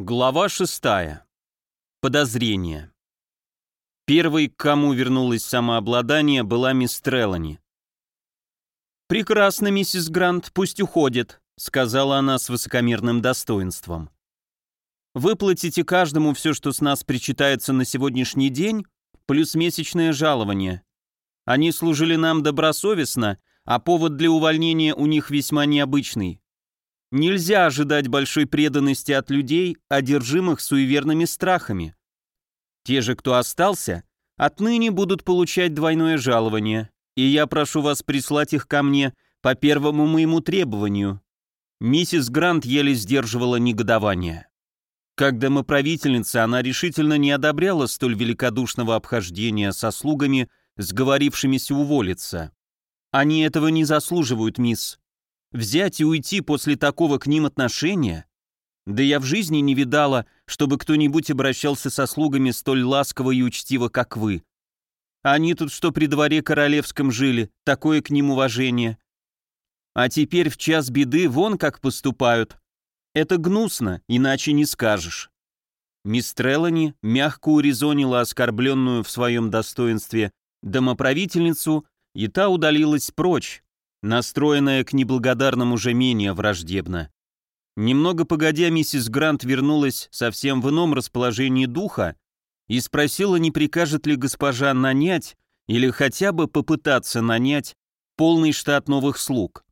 Глава 6. Подозрение. Первой, к кому вернулось самообладание, была мисс Трелани. «Прекрасно, миссис Грант, пусть уходит», — сказала она с высокомерным достоинством. «Выплатите каждому все, что с нас причитается на сегодняшний день, плюс месячное жалование. Они служили нам добросовестно, а повод для увольнения у них весьма необычный. Нельзя ожидать большой преданности от людей, одержимых суеверными страхами. Те же, кто остался, отныне будут получать двойное жалование, и я прошу вас прислать их ко мне по первому моему требованию». Миссис Грант еле сдерживала негодование. Как домоправительница она решительно не одобряла столь великодушного обхождения со слугами, сговорившимися уволиться. «Они этого не заслуживают, мисс. Взять и уйти после такого к ним отношения? Да я в жизни не видала, чтобы кто-нибудь обращался со слугами столь ласково и учтиво, как вы. Они тут что при дворе королевском жили, такое к ним уважение. А теперь в час беды вон как поступают. Это гнусно, иначе не скажешь. Мисс Трелани мягко урезонила оскорбленную в своем достоинстве домоправительницу, и та удалилась прочь, настроенная к неблагодарному уже менее враждебно. Немного погодя, миссис Грант вернулась совсем в ином расположении духа и спросила, не прикажет ли госпожа нанять или хотя бы попытаться нанять полный штат новых слуг.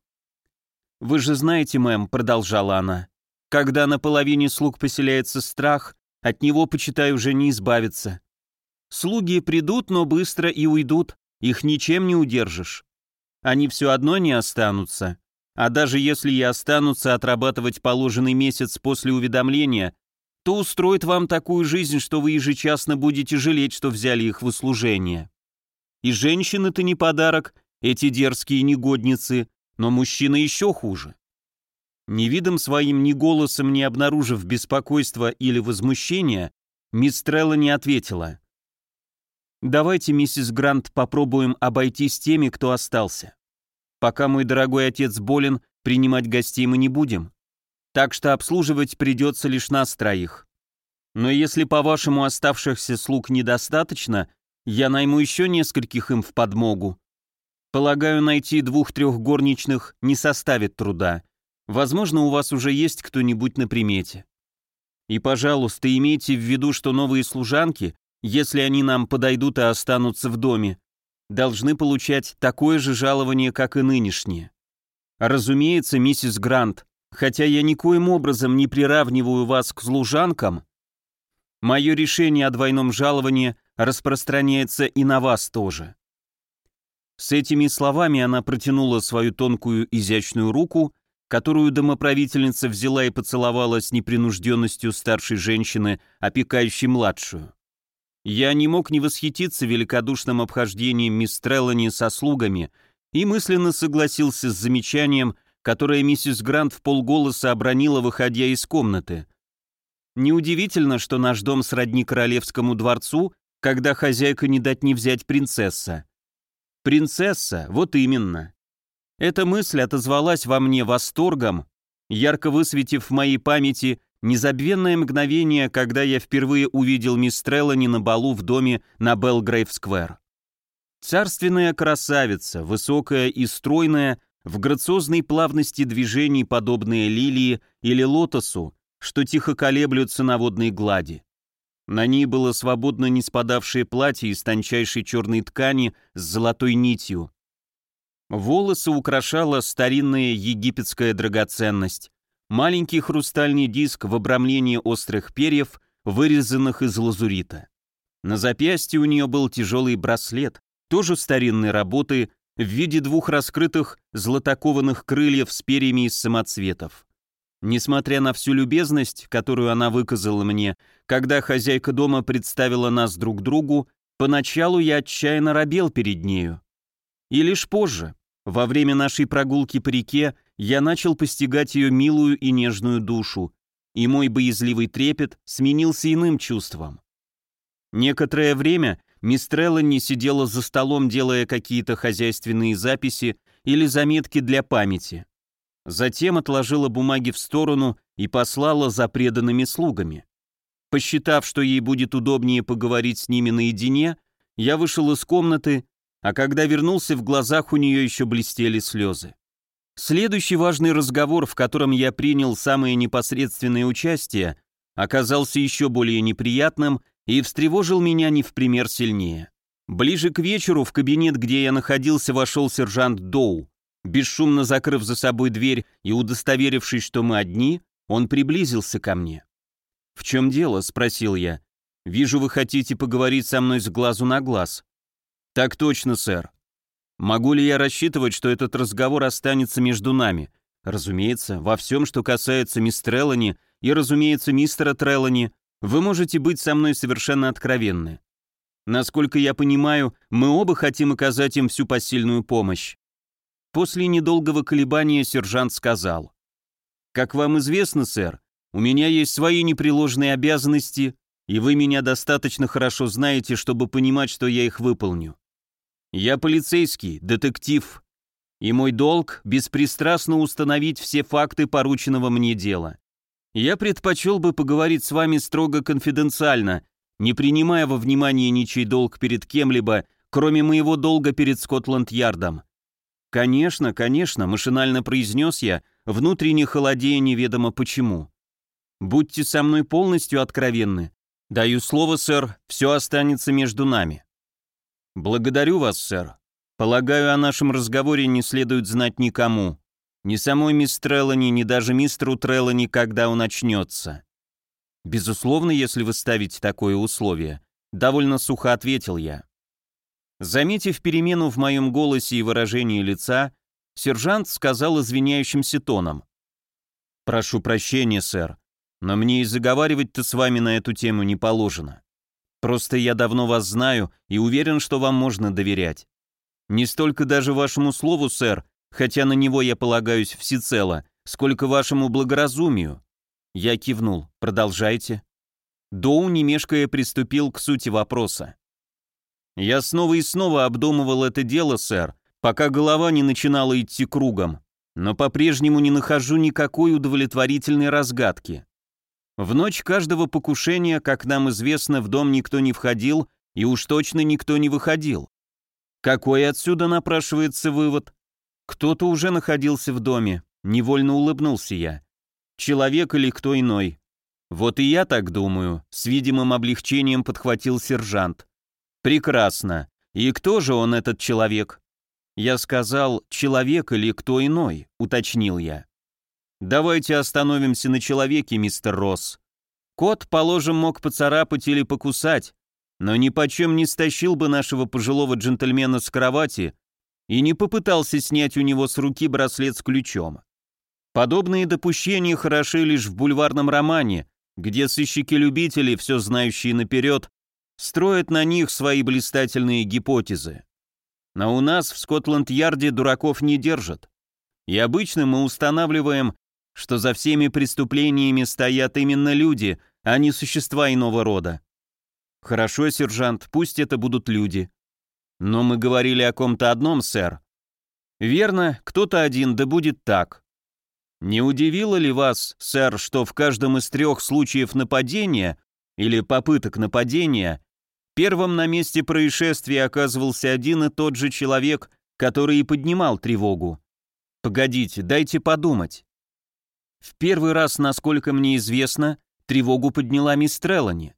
«Вы же знаете, мэм», — продолжала она, — «когда на половине слуг поселяется страх, от него, почитай, уже не избавиться. Слуги придут, но быстро и уйдут, их ничем не удержишь они все одно не останутся. А даже если и останутся отрабатывать положенный месяц после уведомления, то устроит вам такую жизнь, что вы ежечасно будете жалеть, что взяли их в услужение. И женщины-то не подарок, эти дерзкие негодницы, но мужчины еще хуже. Ни видом своим, ни голосом не обнаружив беспокойства или возмущения, мисс Трелла не ответила. «Давайте, миссис Грант, попробуем обойтись теми, кто остался. Пока мой дорогой отец болен, принимать гостей мы не будем. Так что обслуживать придется лишь нас троих. Но если, по-вашему, оставшихся слуг недостаточно, я найму еще нескольких им в подмогу. Полагаю, найти двух-трех горничных не составит труда. Возможно, у вас уже есть кто-нибудь на примете. И, пожалуйста, имейте в виду, что новые служанки, если они нам подойдут и останутся в доме, должны получать такое же жалование, как и нынешние. Разумеется, миссис Грант, хотя я никоим образом не приравниваю вас к служанкам, мое решение о двойном жаловании распространяется и на вас тоже. С этими словами она протянула свою тонкую изящную руку, которую домоправительница взяла и поцеловала с непринужденностью старшей женщины, опекающей младшую. Я не мог не восхититься великодушным обхождением мисс Треллани со слугами и мысленно согласился с замечанием, которое миссис Грант в полголоса обронила, выходя из комнаты. Неудивительно, что наш дом сродни королевскому дворцу, когда хозяйка не дать не взять принцесса. Принцесса, вот именно. Эта мысль отозвалась во мне восторгом, ярко высветив в моей памяти Незабвенное мгновение, когда я впервые увидел мисс Треллани на балу в доме на Белгрейв-сквер. Царственная красавица, высокая и стройная, в грациозной плавности движений, подобные лилии или лотосу, что тихо колеблются на водной глади. На ней было свободно не спадавшее платье из тончайшей черной ткани с золотой нитью. Волосы украшала старинная египетская драгоценность маленький хрустальный диск в обрамлении острых перьев, вырезанных из лазурита. На запястье у нее был тяжелый браслет, тоже старинной работы, в виде двух раскрытых златокованных крыльев с перьями из самоцветов. Несмотря на всю любезность, которую она выказала мне, когда хозяйка дома представила нас друг другу, поначалу я отчаянно робел перед нею. И лишь позже, во время нашей прогулки по реке, я начал постигать ее милую и нежную душу, и мой боязливый трепет сменился иным чувством. Некоторое время мисс не сидела за столом, делая какие-то хозяйственные записи или заметки для памяти. Затем отложила бумаги в сторону и послала за преданными слугами. Посчитав, что ей будет удобнее поговорить с ними наедине, я вышел из комнаты, а когда вернулся, в глазах у нее еще блестели слезы. Следующий важный разговор, в котором я принял самое непосредственное участие, оказался еще более неприятным и встревожил меня не в пример сильнее. Ближе к вечеру в кабинет, где я находился, вошел сержант Доу. Бесшумно закрыв за собой дверь и удостоверившись, что мы одни, он приблизился ко мне. «В чем дело?» — спросил я. «Вижу, вы хотите поговорить со мной с глазу на глаз». «Так точно, сэр. Могу ли я рассчитывать, что этот разговор останется между нами? Разумеется, во всем, что касается мисс Треллани и, разумеется, мистера Треллани, вы можете быть со мной совершенно откровенны. Насколько я понимаю, мы оба хотим оказать им всю посильную помощь. После недолгого колебания сержант сказал. «Как вам известно, сэр, у меня есть свои непреложные обязанности, и вы меня достаточно хорошо знаете, чтобы понимать, что я их выполню. Я полицейский, детектив, и мой долг – беспристрастно установить все факты порученного мне дела. Я предпочел бы поговорить с вами строго конфиденциально, не принимая во внимание ничей долг перед кем-либо, кроме моего долга перед Скотланд-Ярдом. «Конечно, конечно», – машинально произнес я, внутренне холодея неведомо почему. «Будьте со мной полностью откровенны. Даю слово, сэр, все останется между нами». «Благодарю вас, сэр. Полагаю, о нашем разговоре не следует знать никому. Ни самой мисс Треллани, ни даже мистеру Треллани, когда он очнется». «Безусловно, если вы ставите такое условие», — довольно сухо ответил я. Заметив перемену в моем голосе и выражении лица, сержант сказал извиняющимся тоном. «Прошу прощения, сэр, но мне и заговаривать-то с вами на эту тему не положено. Просто я давно вас знаю и уверен, что вам можно доверять. Не столько даже вашему слову, сэр, хотя на него я полагаюсь всецело, сколько вашему благоразумию». Я кивнул. «Продолжайте». Доу, не мешкая, приступил к сути вопроса. «Я снова и снова обдумывал это дело, сэр, пока голова не начинала идти кругом, но по-прежнему не нахожу никакой удовлетворительной разгадки. В ночь каждого покушения, как нам известно, в дом никто не входил и уж точно никто не выходил. Какой отсюда напрашивается вывод? Кто-то уже находился в доме, невольно улыбнулся я. Человек или кто иной. Вот и я так думаю, с видимым облегчением подхватил сержант. Прекрасно. И кто же он, этот человек? Я сказал, человек или кто иной, уточнил я. Давайте остановимся на человеке, мистер Росс. Кот, положим, мог поцарапать или покусать, но ни почем не стащил бы нашего пожилого джентльмена с кровати и не попытался снять у него с руки браслет с ключом. Подобные допущения хороши лишь в бульварном романе, где сыщики-любители, все знающие наперед, строят на них свои блистательные гипотезы. Но у нас в Скотланд-Ярде дураков не держат. И обычно мы устанавливаем, что за всеми преступлениями стоят именно люди, а не существа иного рода. Хорошо, сержант, пусть это будут люди. Но мы говорили о ком-то одном, сэр. Верно, кто-то один, да будет так. Не удивило ли вас, сэр, что в каждом из трех случаев нападения или попыток нападения первым на месте происшествия оказывался один и тот же человек, который и поднимал тревогу? Погодите, дайте подумать. В первый раз, насколько мне известно, тревогу подняла мисс Треллани.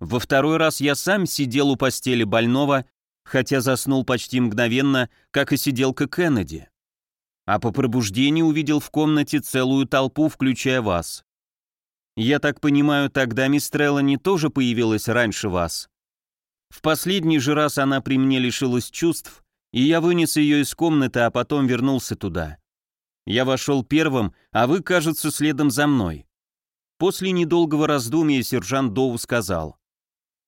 Во второй раз я сам сидел у постели больного, хотя заснул почти мгновенно, как и сиделка Кеннеди. А по пробуждению увидел в комнате целую толпу, включая вас. Я так понимаю, тогда мисс Треллани тоже появилась раньше вас. В последний же раз она при мне лишилась чувств, и я вынес ее из комнаты, а потом вернулся туда. Я вошел первым, а вы, кажется, следом за мной». После недолгого раздумья сержант Доу сказал.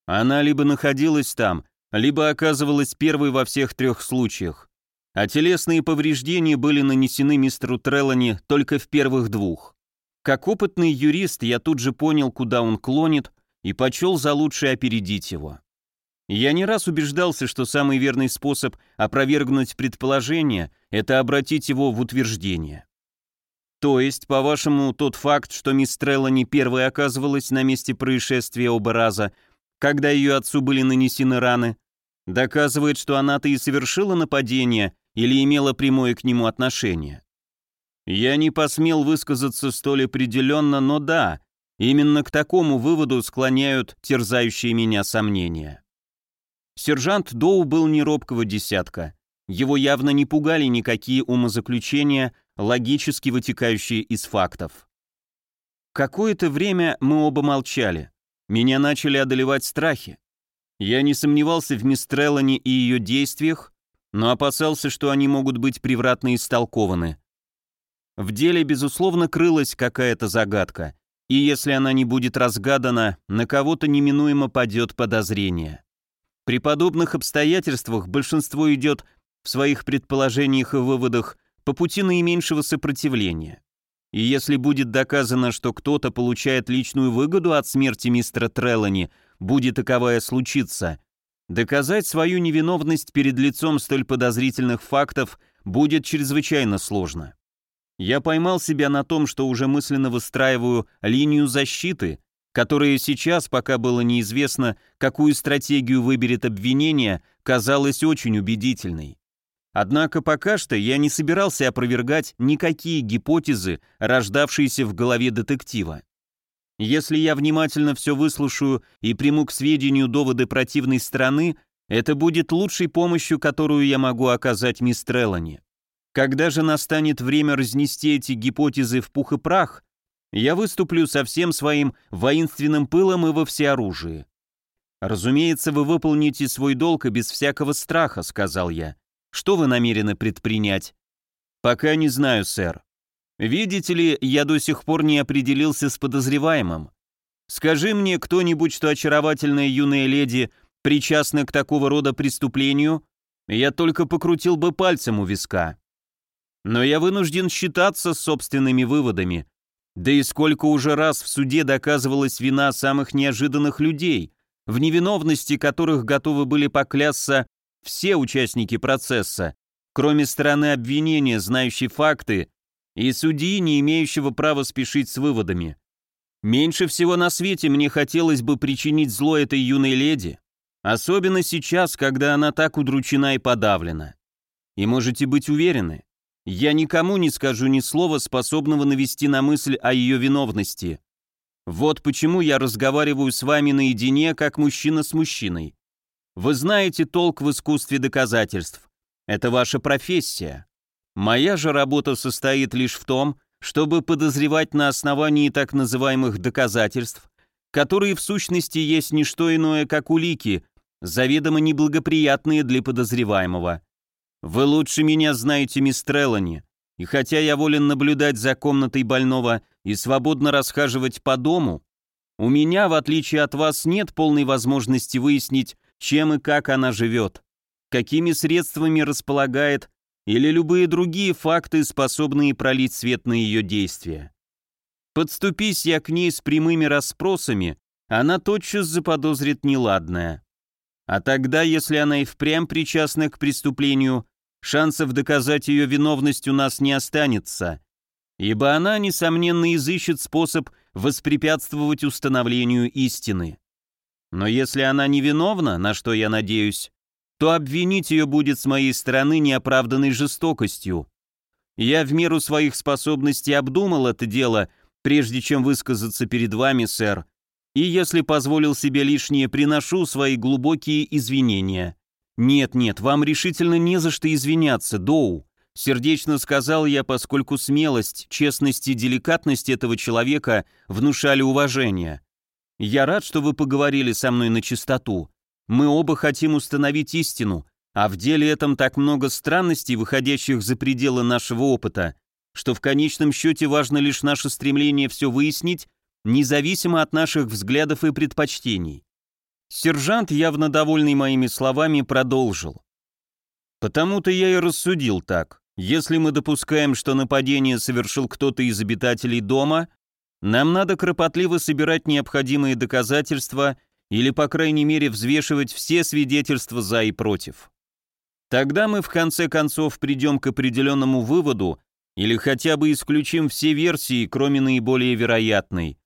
«Она либо находилась там, либо оказывалась первой во всех трех случаях, а телесные повреждения были нанесены мистеру Треллани только в первых двух. Как опытный юрист я тут же понял, куда он клонит, и почел за лучшее опередить его. Я не раз убеждался, что самый верный способ опровергнуть предположение – это обратить его в утверждение. То есть, по-вашему, тот факт, что мисс Трелла не первой оказывалась на месте происшествия оба раза, когда ее отцу были нанесены раны, доказывает, что она-то и совершила нападение или имела прямое к нему отношение. Я не посмел высказаться столь определенно, но да, именно к такому выводу склоняют терзающие меня сомнения. Сержант Доу был неробкого десятка. Его явно не пугали никакие умозаключения, логически вытекающие из фактов. Какое-то время мы оба молчали. Меня начали одолевать страхи. Я не сомневался в мисс Треллани и ее действиях, но опасался, что они могут быть превратно истолкованы. В деле, безусловно, крылась какая-то загадка, и если она не будет разгадана, на кого-то неминуемо падет подозрение. При подобных обстоятельствах большинство идет в своих предположениях и выводах по пути наименьшего сопротивления. И если будет доказано, что кто-то получает личную выгоду от смерти мистера Треллани, будет таковая случиться, доказать свою невиновность перед лицом столь подозрительных фактов будет чрезвычайно сложно. Я поймал себя на том, что уже мысленно выстраиваю линию защиты, которая сейчас, пока было неизвестно, какую стратегию выберет обвинение, казалась очень убедительной. Однако пока что я не собирался опровергать никакие гипотезы, рождавшиеся в голове детектива. Если я внимательно все выслушаю и приму к сведению доводы противной стороны, это будет лучшей помощью, которую я могу оказать мисс Треллани. Когда же настанет время разнести эти гипотезы в пух и прах, я выступлю со всем своим воинственным пылом и во всеоружии. «Разумеется, вы выполните свой долг и без всякого страха», — сказал я. «Что вы намерены предпринять?» «Пока не знаю, сэр. Видите ли, я до сих пор не определился с подозреваемым. Скажи мне кто-нибудь, что очаровательная юная леди причастна к такого рода преступлению, я только покрутил бы пальцем у виска. Но я вынужден считаться с собственными выводами, да и сколько уже раз в суде доказывалась вина самых неожиданных людей, в невиновности которых готовы были поклясться все участники процесса, кроме стороны обвинения, знающей факты, и судьи, не имеющего права спешить с выводами. Меньше всего на свете мне хотелось бы причинить зло этой юной леди, особенно сейчас, когда она так удручена и подавлена. И можете быть уверены, я никому не скажу ни слова, способного навести на мысль о ее виновности. Вот почему я разговариваю с вами наедине, как мужчина с мужчиной. Вы знаете толк в искусстве доказательств. Это ваша профессия. Моя же работа состоит лишь в том, чтобы подозревать на основании так называемых доказательств, которые в сущности есть не что иное, как улики, заведомо неблагоприятные для подозреваемого. Вы лучше меня знаете, мисс Треллани, и хотя я волен наблюдать за комнатой больного и свободно расхаживать по дому, у меня, в отличие от вас, нет полной возможности выяснить, чем и как она живет, какими средствами располагает или любые другие факты, способные пролить свет на ее действия. Подступись я к ней с прямыми расспросами, она тотчас заподозрит неладное. А тогда, если она и впрямь причастна к преступлению, шансов доказать ее виновность у нас не останется, ибо она, несомненно, изыщет способ воспрепятствовать установлению истины. Но если она невиновна, на что я надеюсь, то обвинить ее будет с моей стороны неоправданной жестокостью. Я в меру своих способностей обдумал это дело, прежде чем высказаться перед вами, сэр, и если позволил себе лишнее, приношу свои глубокие извинения. «Нет-нет, вам решительно не за что извиняться, Доу», — сердечно сказал я, поскольку смелость, честность и деликатность этого человека внушали уважение. «Я рад, что вы поговорили со мной на чистоту. Мы оба хотим установить истину, а в деле этом так много странностей, выходящих за пределы нашего опыта, что в конечном счете важно лишь наше стремление все выяснить, независимо от наших взглядов и предпочтений. Сержант, явно довольный моими словами, продолжил. «Потому-то я и рассудил так. Если мы допускаем, что нападение совершил кто-то из обитателей дома, нам надо кропотливо собирать необходимые доказательства или, по крайней мере, взвешивать все свидетельства за и против. Тогда мы, в конце концов, придем к определенному выводу или хотя бы исключим все версии, кроме наиболее вероятной,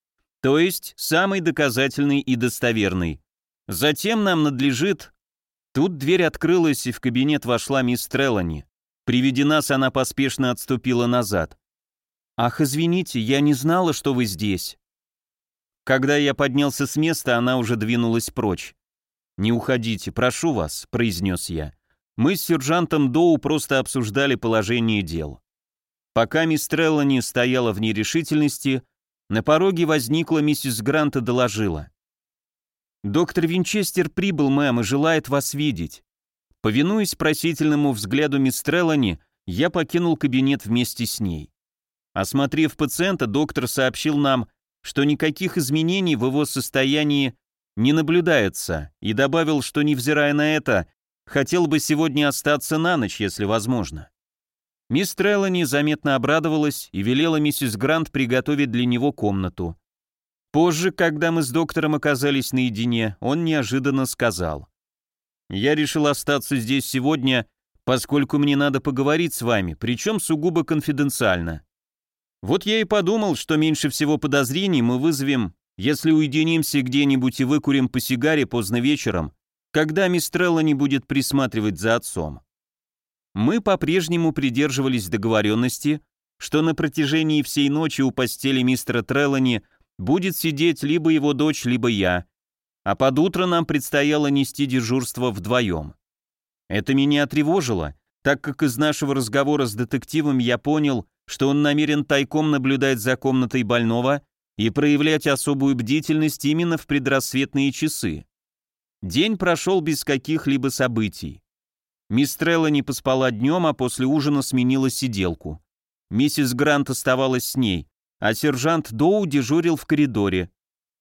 то есть самой доказательной и достоверной. Затем нам надлежит...» Тут дверь открылась, и в кабинет вошла мисс Трелани. При виде нас она поспешно отступила назад. «Ах, извините, я не знала, что вы здесь». Когда я поднялся с места, она уже двинулась прочь. «Не уходите, прошу вас», — произнес я. Мы с сержантом Доу просто обсуждали положение дел. Пока мисс Треллани стояла в нерешительности, на пороге возникла миссис Грант и доложила. «Доктор Винчестер прибыл, мэм, и желает вас видеть». Повинуясь просительному взгляду мисс Треллани, я покинул кабинет вместе с ней. Осмотрев пациента, доктор сообщил нам, что никаких изменений в его состоянии не наблюдается, и добавил, что, невзирая на это, хотел бы сегодня остаться на ночь, если возможно. Мисс Треллани заметно обрадовалась и велела миссис Грант приготовить для него комнату. Позже, когда мы с доктором оказались наедине, он неожиданно сказал. «Я решил остаться здесь сегодня, поскольку мне надо поговорить с вами, причем сугубо конфиденциально. Вот я и подумал, что меньше всего подозрений мы вызовем, если уединимся где-нибудь и выкурим по сигаре поздно вечером, когда Мистрелла не будет присматривать за отцом. Мы по-прежнему придерживались договоренности, что на протяжении всей ночи у постели мистера Треллани – Будет сидеть либо его дочь, либо я. А под утро нам предстояло нести дежурство вдвоем. Это меня тревожило, так как из нашего разговора с детективом я понял, что он намерен тайком наблюдать за комнатой больного и проявлять особую бдительность именно в предрассветные часы. День прошел без каких-либо событий. Мисс не поспала днем, а после ужина сменила сиделку. Миссис Грант оставалась с ней, а сержант Доу дежурил в коридоре.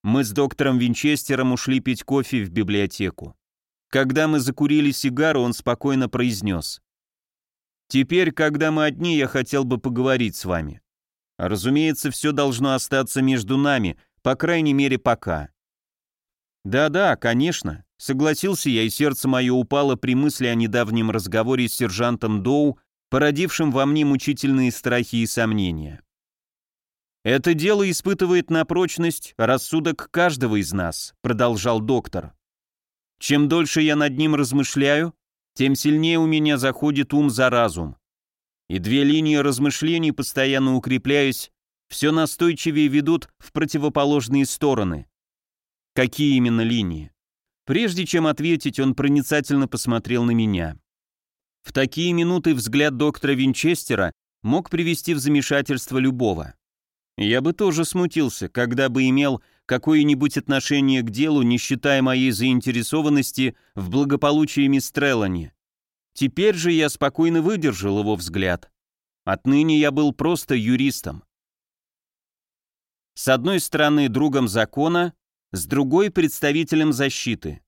Мы с доктором Винчестером ушли пить кофе в библиотеку. Когда мы закурили сигару, он спокойно произнес. «Теперь, когда мы одни, я хотел бы поговорить с вами. Разумеется, все должно остаться между нами, по крайней мере, пока». «Да-да, конечно», — согласился я, и сердце мое упало при мысли о недавнем разговоре с сержантом Доу, породившим во мне мучительные страхи и сомнения. «Это дело испытывает на прочность рассудок каждого из нас», продолжал доктор. «Чем дольше я над ним размышляю, тем сильнее у меня заходит ум за разум. И две линии размышлений, постоянно укрепляясь, все настойчивее ведут в противоположные стороны. Какие именно линии? Прежде чем ответить, он проницательно посмотрел на меня. В такие минуты взгляд доктора Винчестера мог привести в замешательство любого. Я бы тоже смутился, когда бы имел какое-нибудь отношение к делу, не считая моей заинтересованности в благополучии Мистрелани. Теперь же я спокойно выдержал его взгляд. Отныне я был просто юристом. С одной стороны другом закона, с другой представителем защиты.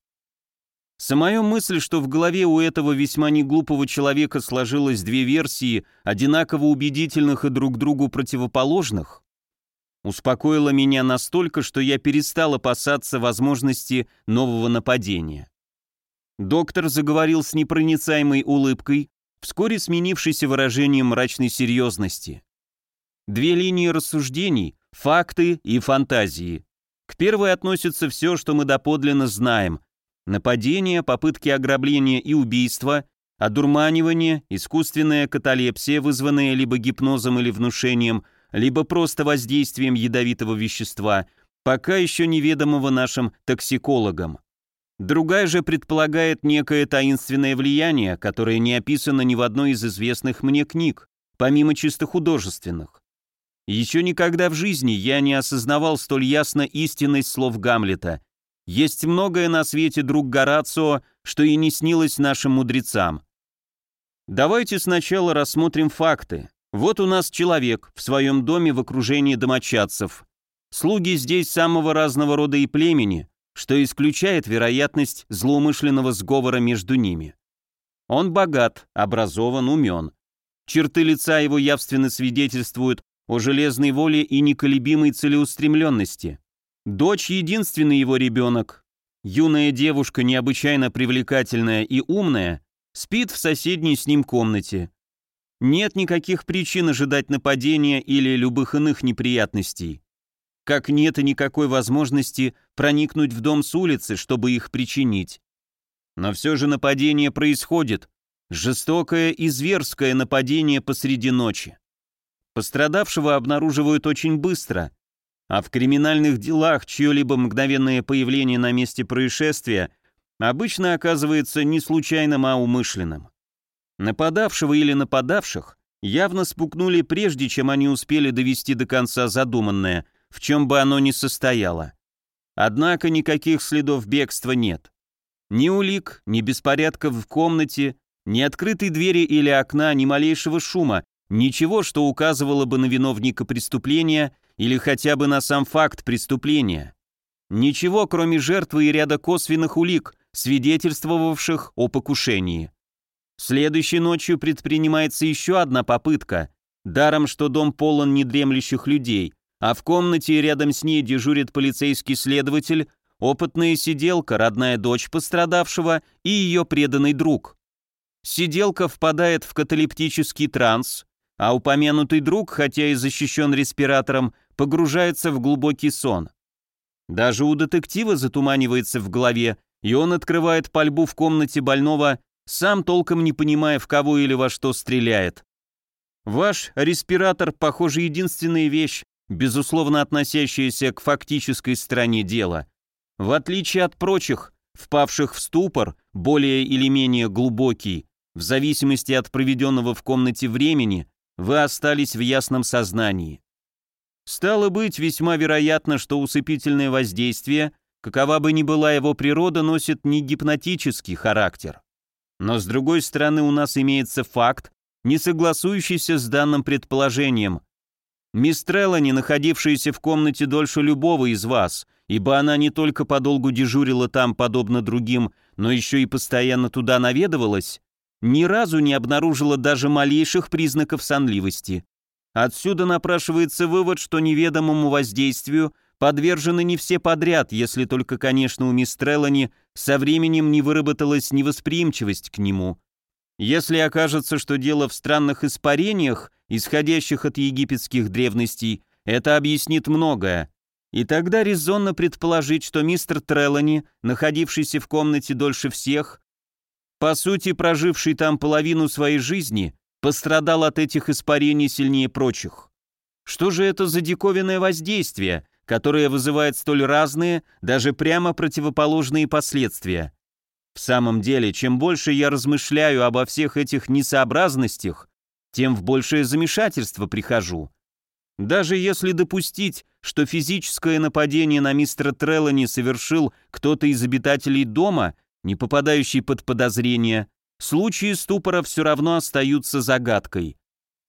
Самая мысль, что в голове у этого весьма неглупого человека сложилось две версии, одинаково убедительных и друг другу противоположных, успокоило меня настолько, что я перестал опасаться возможности нового нападения. Доктор заговорил с непроницаемой улыбкой, вскоре сменившейся выражением мрачной серьезности. Две линии рассуждений – факты и фантазии. К первой относится все, что мы доподлинно знаем – нападение, попытки ограбления и убийства, одурманивание, искусственная каталепсия, вызванная либо гипнозом или внушением – либо просто воздействием ядовитого вещества, пока еще неведомого нашим токсикологам. Другая же предполагает некое таинственное влияние, которое не описано ни в одной из известных мне книг, помимо чисто художественных. Еще никогда в жизни я не осознавал столь ясно истинность слов Гамлета. Есть многое на свете, друг Горацио, что и не снилось нашим мудрецам. Давайте сначала рассмотрим факты. Вот у нас человек в своем доме в окружении домочадцев. Слуги здесь самого разного рода и племени, что исключает вероятность злоумышленного сговора между ними. Он богат, образован, умен. Черты лица его явственно свидетельствуют о железной воле и неколебимой целеустремленности. Дочь – единственный его ребенок. Юная девушка, необычайно привлекательная и умная, спит в соседней с ним комнате – нет никаких причин ожидать нападения или любых иных неприятностей. Как нет и никакой возможности проникнуть в дом с улицы, чтобы их причинить. Но все же нападение происходит. Жестокое и зверское нападение посреди ночи. Пострадавшего обнаруживают очень быстро, а в криминальных делах чье-либо мгновенное появление на месте происшествия обычно оказывается не случайным, а умышленным. Нападавшего или нападавших явно спукнули прежде, чем они успели довести до конца задуманное, в чем бы оно ни состояло. Однако никаких следов бегства нет. Ни улик, ни беспорядков в комнате, ни открытой двери или окна, ни малейшего шума, ничего, что указывало бы на виновника преступления или хотя бы на сам факт преступления. Ничего, кроме жертвы и ряда косвенных улик, свидетельствовавших о покушении. Следующей ночью предпринимается еще одна попытка, даром что дом полон недремлющих людей, а в комнате рядом с ней дежурит полицейский следователь, опытная сиделка, родная дочь пострадавшего и ее преданный друг. Сиделка впадает в каталептический транс, а упомянутый друг, хотя и защищен респиратором, погружается в глубокий сон. Даже у детектива затуманивается в голове, и он открывает пальбу в комнате больного сам толком не понимая, в кого или во что стреляет. Ваш респиратор, похоже, единственная вещь, безусловно относящаяся к фактической стороне дела. В отличие от прочих, впавших в ступор, более или менее глубокий, в зависимости от проведенного в комнате времени, вы остались в ясном сознании. Стало быть, весьма вероятно, что усыпительное воздействие, какова бы ни была его природа, носит не гипнотический характер. Но с другой стороны у нас имеется факт, не согласующийся с данным предположением. Мистрелла, не находившаяся в комнате дольше любого из вас, ибо она не только подолгу дежурила там, подобно другим, но еще и постоянно туда наведывалась, ни разу не обнаружила даже малейших признаков сонливости. Отсюда напрашивается вывод, что неведомому воздействию – подвержены не все подряд, если только, конечно, у мисс Треллани со временем не выработалась невосприимчивость к нему. Если окажется, что дело в странных испарениях, исходящих от египетских древностей, это объяснит многое. И тогда резонно предположить, что мистер Треллани, находившийся в комнате дольше всех, по сути, проживший там половину своей жизни, пострадал от этих испарений сильнее прочих. Что же это за диковинное воздействие, которое вызывает столь разные, даже прямо противоположные последствия. В самом деле, чем больше я размышляю обо всех этих несообразностях, тем в большее замешательство прихожу. Даже если допустить, что физическое нападение на мистера Треллани совершил кто-то из обитателей дома, не попадающий под подозрение, случаи ступора все равно остаются загадкой.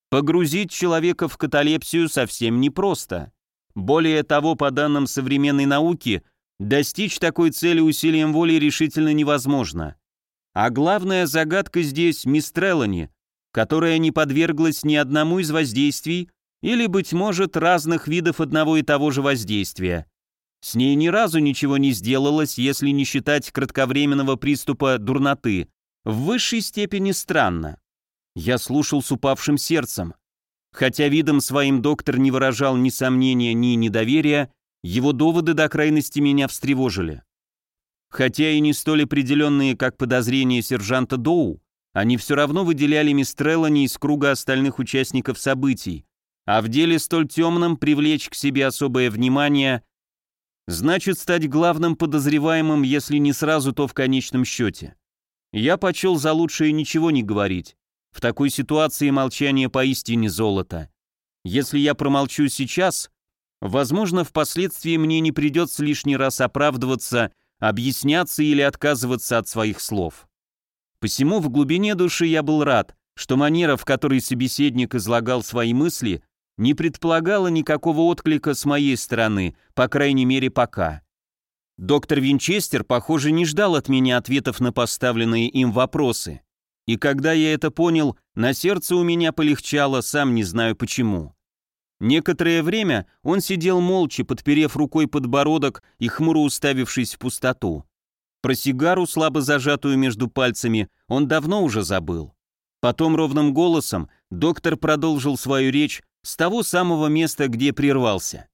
Погрузить человека в каталепсию совсем непросто. Более того, по данным современной науки, достичь такой цели усилием воли решительно невозможно. А главная загадка здесь мисс Треллани, которая не подверглась ни одному из воздействий или, быть может, разных видов одного и того же воздействия. С ней ни разу ничего не сделалось, если не считать кратковременного приступа дурноты. В высшей степени странно. Я слушал с упавшим сердцем. Хотя видом своим доктор не выражал ни сомнения, ни недоверия, его доводы до крайности меня встревожили. Хотя и не столь определенные, как подозрения сержанта Доу, они все равно выделяли Мистрелла не из круга остальных участников событий, а в деле столь темном привлечь к себе особое внимание значит стать главным подозреваемым, если не сразу, то в конечном счете. Я почел за лучшее ничего не говорить, в такой ситуации молчание поистине золото. Если я промолчу сейчас, возможно, впоследствии мне не придется лишний раз оправдываться, объясняться или отказываться от своих слов. Посему в глубине души я был рад, что манера, в которой собеседник излагал свои мысли, не предполагала никакого отклика с моей стороны, по крайней мере пока. Доктор Винчестер, похоже, не ждал от меня ответов на поставленные им вопросы – и когда я это понял, на сердце у меня полегчало, сам не знаю почему. Некоторое время он сидел молча, подперев рукой подбородок и хмуро уставившись в пустоту. Про сигару, слабо зажатую между пальцами, он давно уже забыл. Потом ровным голосом доктор продолжил свою речь с того самого места, где прервался.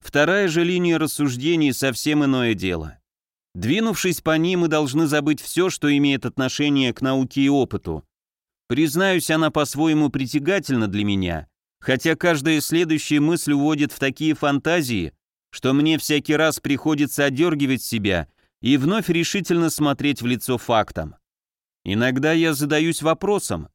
Вторая же линия рассуждений совсем иное дело. Двинувшись по ним, мы должны забыть все, что имеет отношение к науке и опыту. Признаюсь, она по-своему притягательна для меня, хотя каждая следующая мысль уводит в такие фантазии, что мне всякий раз приходится одергивать себя и вновь решительно смотреть в лицо фактам. Иногда я задаюсь вопросом,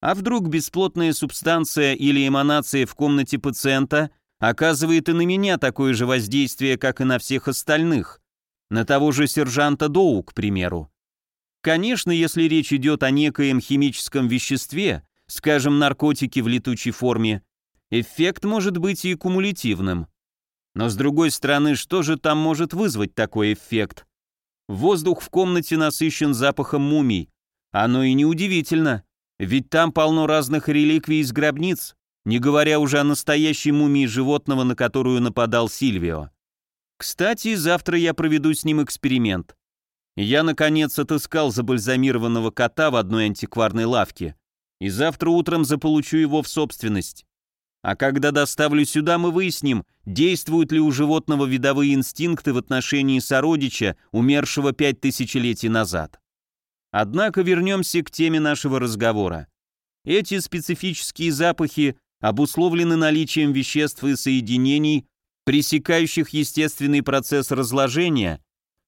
а вдруг бесплотная субстанция или эманация в комнате пациента оказывает и на меня такое же воздействие, как и на всех остальных – на того же сержанта Доу, к примеру. Конечно, если речь идет о некоем химическом веществе, скажем, наркотике в летучей форме, эффект может быть и кумулятивным. Но с другой стороны, что же там может вызвать такой эффект? Воздух в комнате насыщен запахом мумий. Оно и неудивительно, ведь там полно разных реликвий из гробниц, не говоря уже о настоящей мумии животного, на которую нападал Сильвио. Кстати, завтра я проведу с ним эксперимент. Я, наконец, отыскал забальзамированного кота в одной антикварной лавке, и завтра утром заполучу его в собственность. А когда доставлю сюда, мы выясним, действуют ли у животного видовые инстинкты в отношении сородича, умершего пять тысячелетий назад. Однако вернемся к теме нашего разговора. Эти специфические запахи обусловлены наличием веществ и соединений, пресекающих естественный процесс разложения,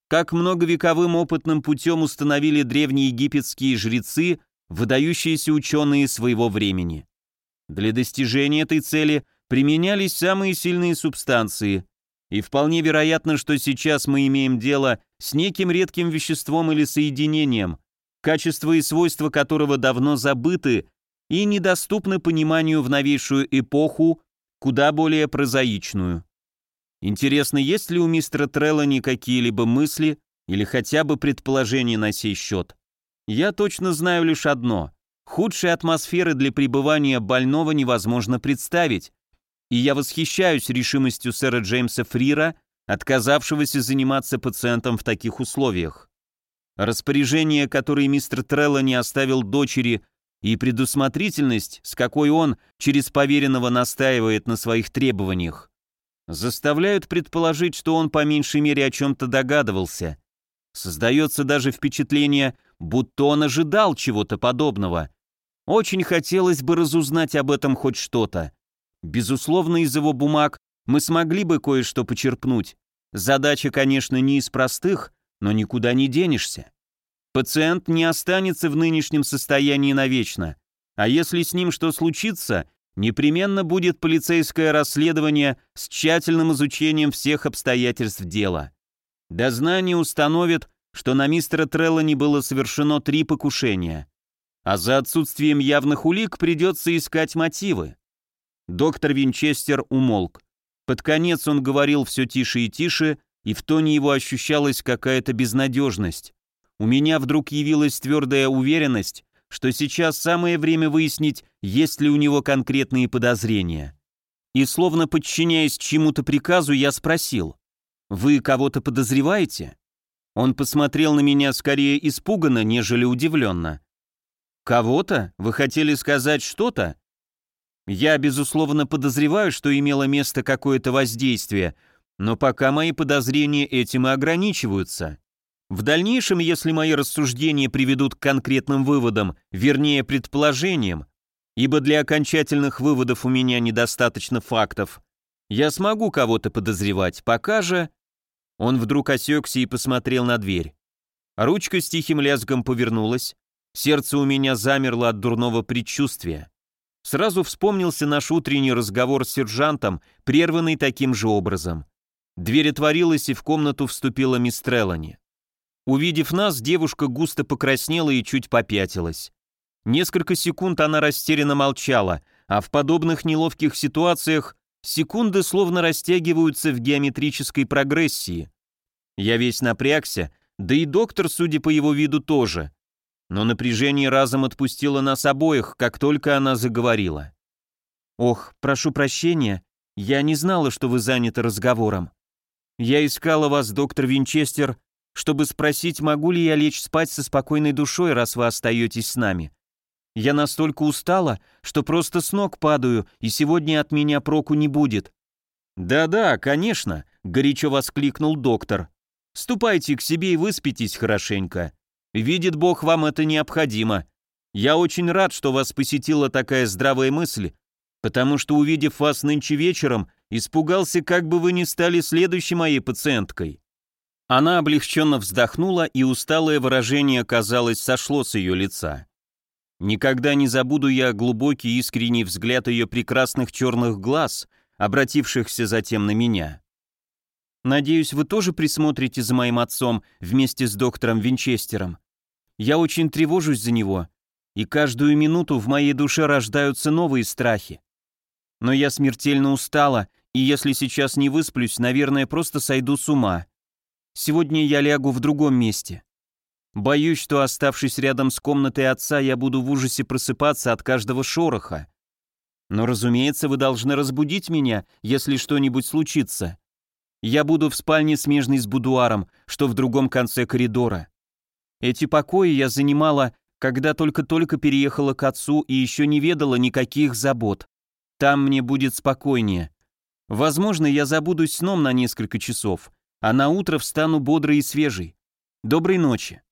как многовековым опытным путем установили древнеегипетские жрецы, выдающиеся ученые своего времени. Для достижения этой цели применялись самые сильные субстанции, и вполне вероятно, что сейчас мы имеем дело с неким редким веществом или соединением, качество и свойства которого давно забыты и недоступны пониманию в новейшую эпоху, куда более прозаичную. Интересно, есть ли у мистера Треллани какие-либо мысли или хотя бы предположения на сей счет? Я точно знаю лишь одно. Худшей атмосферы для пребывания больного невозможно представить. И я восхищаюсь решимостью сэра Джеймса Фрира, отказавшегося заниматься пациентом в таких условиях. Распоряжение, которое мистер Треллани оставил дочери, и предусмотрительность, с какой он через поверенного настаивает на своих требованиях, заставляют предположить, что он по меньшей мере о чем-то догадывался. Создается даже впечатление, будто он ожидал чего-то подобного. Очень хотелось бы разузнать об этом хоть что-то. Безусловно, из его бумаг мы смогли бы кое-что почерпнуть. Задача, конечно, не из простых, но никуда не денешься. Пациент не останется в нынешнем состоянии навечно, а если с ним что случится, непременно будет полицейское расследование с тщательным изучением всех обстоятельств дела. Дознание установит, что на мистера Треллани было совершено три покушения, а за отсутствием явных улик придется искать мотивы. Доктор Винчестер умолк. Под конец он говорил все тише и тише, и в тоне его ощущалась какая-то безнадежность. У меня вдруг явилась твердая уверенность, что сейчас самое время выяснить, есть ли у него конкретные подозрения. И словно подчиняясь чему-то приказу, я спросил, «Вы кого-то подозреваете?» Он посмотрел на меня скорее испуганно, нежели удивленно. «Кого-то? Вы хотели сказать что-то?» «Я, безусловно, подозреваю, что имело место какое-то воздействие, но пока мои подозрения этим и ограничиваются. В дальнейшем, если мои рассуждения приведут к конкретным выводам, вернее предположениям, ибо для окончательных выводов у меня недостаточно фактов, я смогу кого-то подозревать, пока же... Он вдруг осекся и посмотрел на дверь. Ручка с тихим лязгом повернулась, сердце у меня замерло от дурного предчувствия. Сразу вспомнился наш утренний разговор с сержантом, прерванный таким же образом. Дверь отворилась, и в комнату вступила мисс Треллани. Увидев нас, девушка густо покраснела и чуть попятилась. Несколько секунд она растерянно молчала, а в подобных неловких ситуациях секунды словно растягиваются в геометрической прогрессии. Я весь напрягся, да и доктор, судя по его виду, тоже. Но напряжение разом отпустило нас обоих, как только она заговорила. «Ох, прошу прощения, я не знала, что вы заняты разговором. Я искала вас, доктор Винчестер, чтобы спросить, могу ли я лечь спать со спокойной душой, раз вы остаетесь с нами. Я настолько устала, что просто с ног падаю, и сегодня от меня проку не будет». «Да-да, конечно», — горячо воскликнул доктор. «Ступайте к себе и выспитесь хорошенько. Видит Бог, вам это необходимо. Я очень рад, что вас посетила такая здравая мысль, потому что, увидев вас нынче вечером, испугался, как бы вы не стали следующей моей пациенткой. Она облегченно вздохнула, и усталое выражение, казалось, сошло с ее лица. Никогда не забуду я глубокий искренний взгляд ее прекрасных черных глаз, обратившихся затем на меня. «Надеюсь, вы тоже присмотрите за моим отцом вместе с доктором Винчестером. Я очень тревожусь за него, и каждую минуту в моей душе рождаются новые страхи. Но я смертельно устала, и если сейчас не высплюсь, наверное, просто сойду с ума». Сегодня я лягу в другом месте. Боюсь, что, оставшись рядом с комнатой отца, я буду в ужасе просыпаться от каждого шороха. Но, разумеется, вы должны разбудить меня, если что-нибудь случится. Я буду в спальне, смежной с будуаром, что в другом конце коридора. Эти покои я занимала, когда только-только переехала к отцу и еще не ведала никаких забот. Там мне будет спокойнее. Возможно, я забудусь сном на несколько часов, а на утро встану бодрый и свежий. Доброй ночи.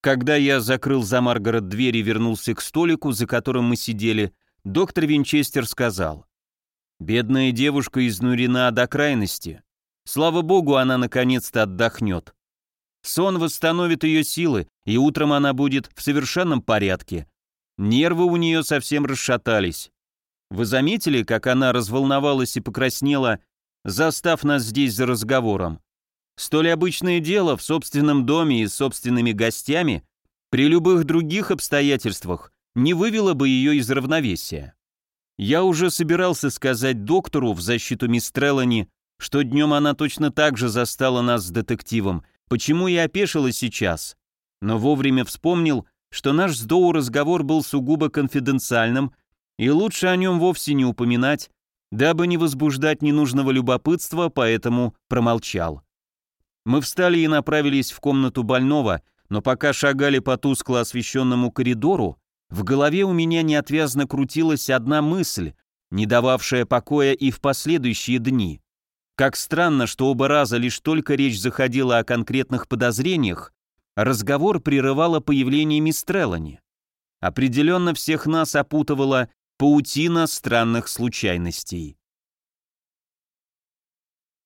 Когда я закрыл за Маргарет дверь и вернулся к столику, за которым мы сидели, доктор Винчестер сказал. «Бедная девушка изнурена до крайности. Слава богу, она наконец-то отдохнет. Сон восстановит ее силы, и утром она будет в совершенном порядке. Нервы у нее совсем расшатались. Вы заметили, как она разволновалась и покраснела, застав нас здесь за разговором? Столь обычное дело в собственном доме и с собственными гостями при любых других обстоятельствах не вывело бы ее из равновесия. Я уже собирался сказать доктору в защиту мисс Треллани, что днем она точно так же застала нас с детективом, почему и опешила сейчас, но вовремя вспомнил, что наш с Доу разговор был сугубо конфиденциальным, и лучше о нем вовсе не упоминать, дабы не возбуждать ненужного любопытства, поэтому промолчал. Мы встали и направились в комнату больного, но пока шагали по тускло освещенному коридору, в голове у меня неотвязно крутилась одна мысль, не дававшая покоя и в последующие дни. Как странно, что оба раза лишь только речь заходила о конкретных подозрениях, разговор прерывало появление Мистреллани. Определенно всех нас опутывала паутина странных случайностей.